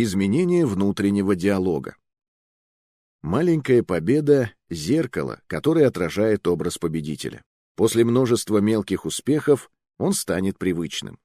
Изменение внутреннего диалога. Маленькая победа — зеркало, которое отражает образ победителя. После множества мелких успехов он станет привычным.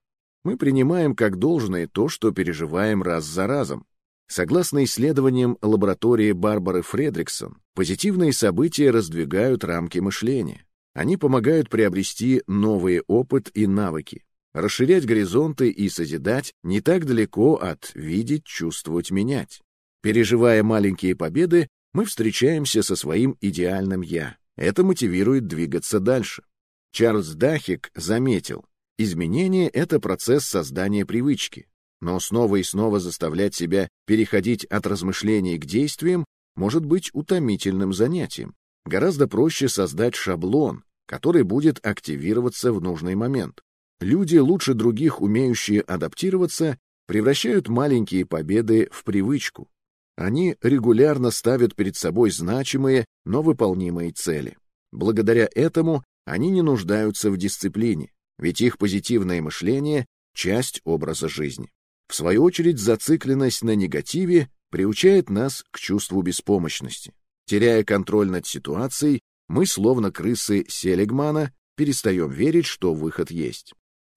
Мы принимаем как должное то, что переживаем раз за разом. Согласно исследованиям лаборатории Барбары Фредриксон, позитивные события раздвигают рамки мышления. Они помогают приобрести новый опыт и навыки, расширять горизонты и созидать не так далеко от видеть, чувствовать, менять. Переживая маленькие победы, мы встречаемся со своим идеальным «я». Это мотивирует двигаться дальше. Чарльз Дахик заметил, изменение — это процесс создания привычки, но снова и снова заставлять себя переходить от размышлений к действиям может быть утомительным занятием. Гораздо проще создать шаблон, который будет активироваться в нужный момент. Люди, лучше других умеющие адаптироваться, превращают маленькие победы в привычку. Они регулярно ставят перед собой значимые, но выполнимые цели. Благодаря этому они не нуждаются в дисциплине, ведь их позитивное мышление — часть образа жизни. В свою очередь, зацикленность на негативе приучает нас к чувству беспомощности. Теряя контроль над ситуацией, мы, словно крысы Селигмана, перестаем верить, что выход есть.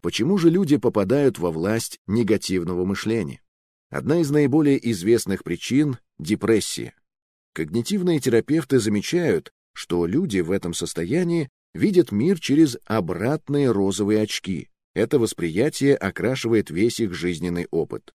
Почему же люди попадают во власть негативного мышления? Одна из наиболее известных причин — депрессия. Когнитивные терапевты замечают, что люди в этом состоянии видят мир через обратные розовые очки. Это восприятие окрашивает весь их жизненный опыт.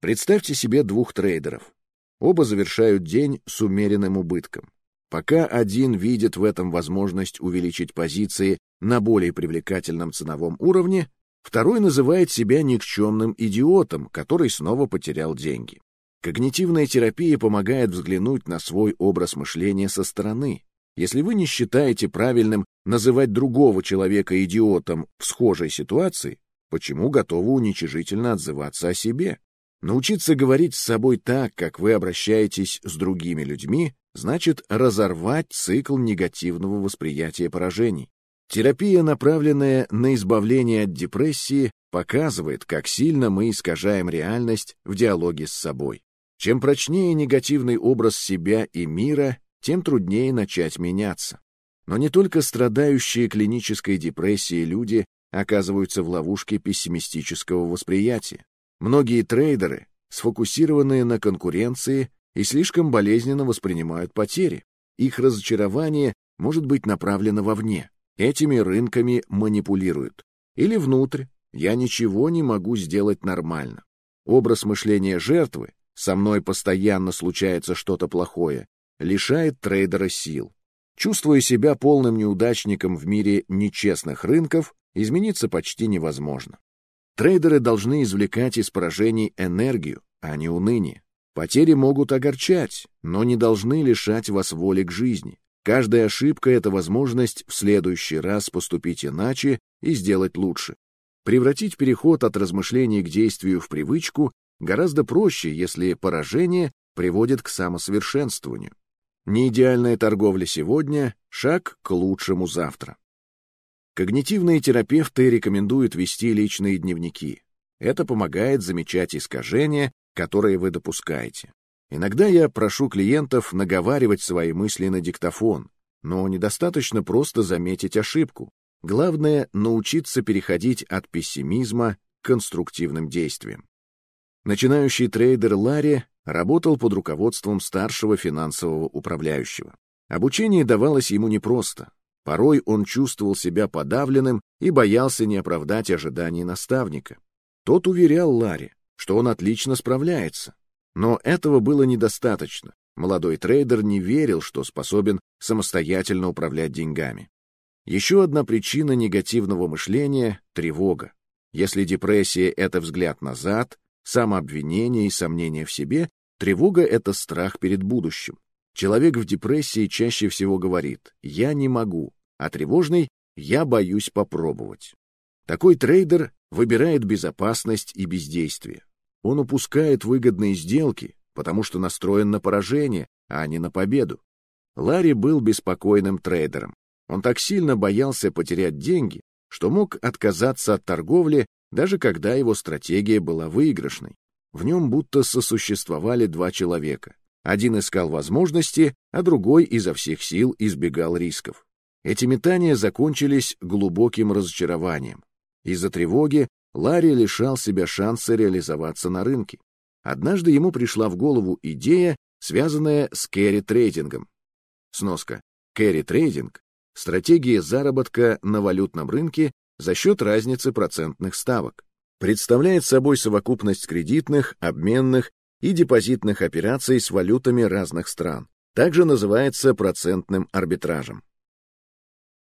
Представьте себе двух трейдеров. Оба завершают день с умеренным убытком. Пока один видит в этом возможность увеличить позиции на более привлекательном ценовом уровне, Второй называет себя никчемным идиотом, который снова потерял деньги. Когнитивная терапия помогает взглянуть на свой образ мышления со стороны. Если вы не считаете правильным называть другого человека идиотом в схожей ситуации, почему готовы уничижительно отзываться о себе? Научиться говорить с собой так, как вы обращаетесь с другими людьми, значит разорвать цикл негативного восприятия поражений. Терапия, направленная на избавление от депрессии, показывает, как сильно мы искажаем реальность в диалоге с собой. Чем прочнее негативный образ себя и мира, тем труднее начать меняться. Но не только страдающие клинической депрессией люди оказываются в ловушке пессимистического восприятия. Многие трейдеры, сфокусированные на конкуренции и слишком болезненно воспринимают потери. Их разочарование может быть направлено вовне. Этими рынками манипулируют. Или внутрь. Я ничего не могу сделать нормально. Образ мышления жертвы «со мной постоянно случается что-то плохое» лишает трейдера сил. Чувствуя себя полным неудачником в мире нечестных рынков, измениться почти невозможно. Трейдеры должны извлекать из поражений энергию, а не уныние. Потери могут огорчать, но не должны лишать вас воли к жизни. Каждая ошибка — это возможность в следующий раз поступить иначе и сделать лучше. Превратить переход от размышлений к действию в привычку гораздо проще, если поражение приводит к самосовершенствованию. Неидеальная торговля сегодня — шаг к лучшему завтра. Когнитивные терапевты рекомендуют вести личные дневники. Это помогает замечать искажения, которые вы допускаете. Иногда я прошу клиентов наговаривать свои мысли на диктофон, но недостаточно просто заметить ошибку. Главное — научиться переходить от пессимизма к конструктивным действиям. Начинающий трейдер Ларри работал под руководством старшего финансового управляющего. Обучение давалось ему непросто. Порой он чувствовал себя подавленным и боялся не оправдать ожиданий наставника. Тот уверял Ларри, что он отлично справляется, но этого было недостаточно. Молодой трейдер не верил, что способен самостоятельно управлять деньгами. Еще одна причина негативного мышления — тревога. Если депрессия — это взгляд назад, самообвинение и сомнение в себе, тревога — это страх перед будущим. Человек в депрессии чаще всего говорит «я не могу», а тревожный «я боюсь попробовать». Такой трейдер выбирает безопасность и бездействие. Он упускает выгодные сделки, потому что настроен на поражение, а не на победу. Ларри был беспокойным трейдером. Он так сильно боялся потерять деньги, что мог отказаться от торговли, даже когда его стратегия была выигрышной. в нем будто сосуществовали два человека. Один искал возможности, а другой изо всех сил избегал рисков. Эти метания закончились глубоким разочарованием. Из-за тревоги Ларри лишал себя шанса реализоваться на рынке. Однажды ему пришла в голову идея, связанная с кэрри-трейдингом. Сноска. Кэрри-трейдинг — стратегия заработка на валютном рынке за счет разницы процентных ставок. Представляет собой совокупность кредитных, обменных и депозитных операций с валютами разных стран. Также называется процентным арбитражем.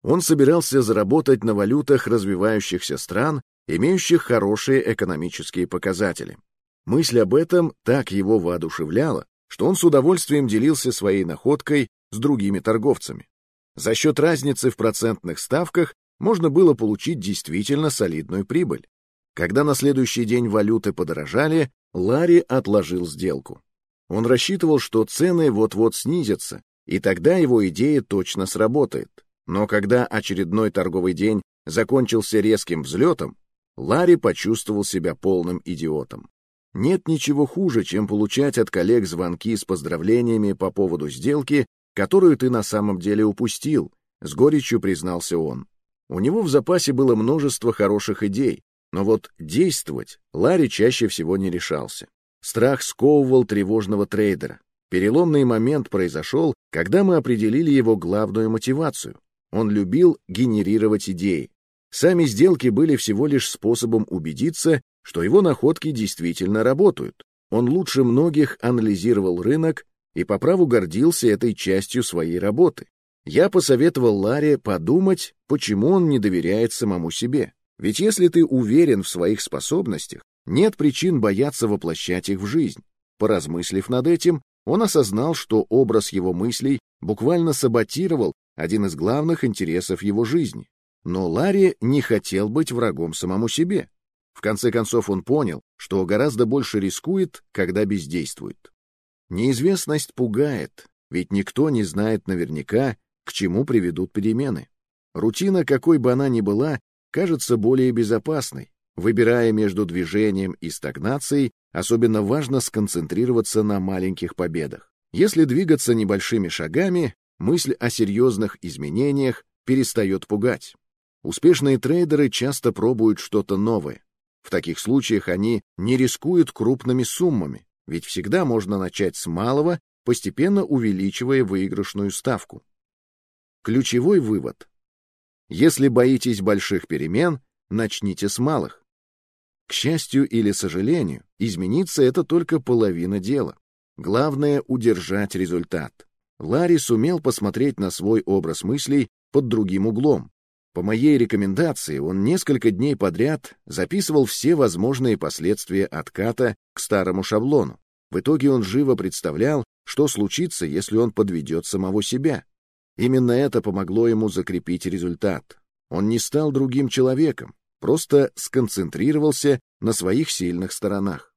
Он собирался заработать на валютах развивающихся стран, имеющих хорошие экономические показатели. Мысль об этом так его воодушевляла, что он с удовольствием делился своей находкой с другими торговцами. За счет разницы в процентных ставках можно было получить действительно солидную прибыль. Когда на следующий день валюты подорожали, Ларри отложил сделку. Он рассчитывал, что цены вот-вот снизятся, и тогда его идея точно сработает. Но когда очередной торговый день закончился резким взлетом, Ларри почувствовал себя полным идиотом. Нет ничего хуже, чем получать от коллег звонки с поздравлениями по поводу сделки, которую ты на самом деле упустил, с горечью признался он. У него в запасе было множество хороших идей, но вот действовать Ларри чаще всего не решался. Страх сковывал тревожного трейдера. Переломный момент произошел, когда мы определили его главную мотивацию. Он любил генерировать идеи. Сами сделки были всего лишь способом убедиться, что его находки действительно работают. Он лучше многих анализировал рынок и по праву гордился этой частью своей работы. Я посоветовал Ларе подумать, почему он не доверяет самому себе. Ведь если ты уверен в своих способностях, нет причин бояться воплощать их в жизнь. Поразмыслив над этим, он осознал, что образ его мыслей буквально саботировал один из главных интересов его жизни. Но Ларри не хотел быть врагом самому себе. В конце концов он понял, что гораздо больше рискует, когда бездействует. Неизвестность пугает, ведь никто не знает наверняка, к чему приведут перемены. Рутина, какой бы она ни была, кажется более безопасной. Выбирая между движением и стагнацией, особенно важно сконцентрироваться на маленьких победах. Если двигаться небольшими шагами, мысль о серьезных изменениях перестает пугать. Успешные трейдеры часто пробуют что-то новое. В таких случаях они не рискуют крупными суммами, ведь всегда можно начать с малого, постепенно увеличивая выигрышную ставку. Ключевой вывод. Если боитесь больших перемен, начните с малых. К счастью или сожалению, измениться — это только половина дела. Главное — удержать результат. Ларри сумел посмотреть на свой образ мыслей под другим углом. По моей рекомендации он несколько дней подряд записывал все возможные последствия отката к старому шаблону. В итоге он живо представлял, что случится, если он подведет самого себя. Именно это помогло ему закрепить результат. Он не стал другим человеком, просто сконцентрировался на своих сильных сторонах.